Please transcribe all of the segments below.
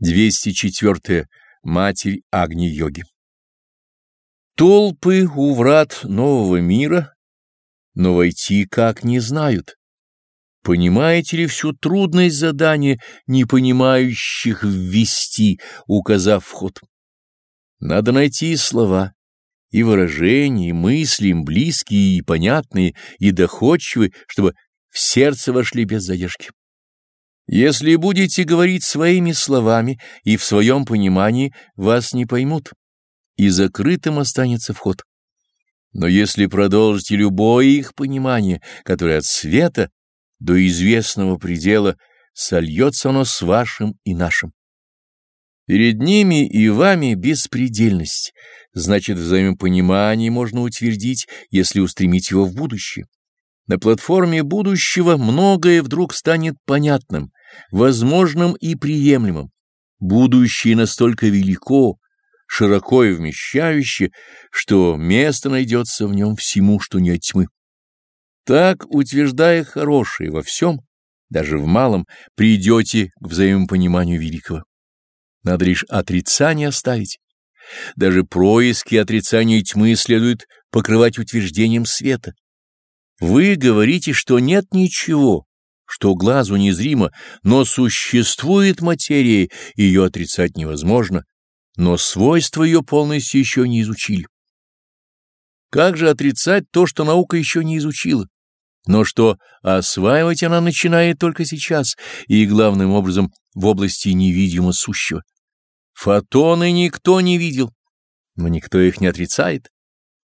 204. Матерь Агни-йоги. Толпы у врат нового мира, но войти как не знают. Понимаете ли всю трудность задания, не понимающих ввести, указав вход? Надо найти слова, и выражения, и мысли им близкие и понятные, и доходчивые, чтобы в сердце вошли без задержки. Если будете говорить своими словами и в своем понимании, вас не поймут, и закрытым останется вход. Но если продолжите любое их понимание, которое от света до известного предела, сольется оно с вашим и нашим. Перед ними и вами беспредельность, значит, взаимопонимание можно утвердить, если устремить его в будущее. На платформе будущего многое вдруг станет понятным, возможным и приемлемым. Будущее настолько велико, широко и вмещающе, что место найдется в нем всему, что не от тьмы. Так, утверждая хорошее во всем, даже в малом, придете к взаимопониманию великого. Надо лишь отрицание оставить. Даже происки отрицания тьмы следует покрывать утверждением света. Вы говорите, что нет ничего, что глазу незримо, но существует материя, ее отрицать невозможно, но свойства ее полностью еще не изучили. Как же отрицать то, что наука еще не изучила, но что осваивать она начинает только сейчас и, главным образом, в области невидимо сущего? Фотоны никто не видел, но никто их не отрицает,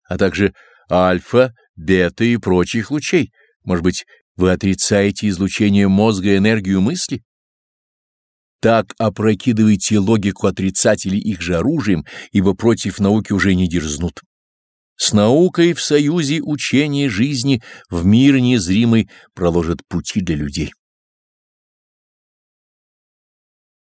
а также альфа, бета и прочих лучей, может быть, вы отрицаете излучение мозга и энергию мысли? Так опрокидываете логику отрицателей их же оружием, ибо против науки уже не дерзнут. С наукой в союзе учение жизни в мир незримый проложит пути для людей.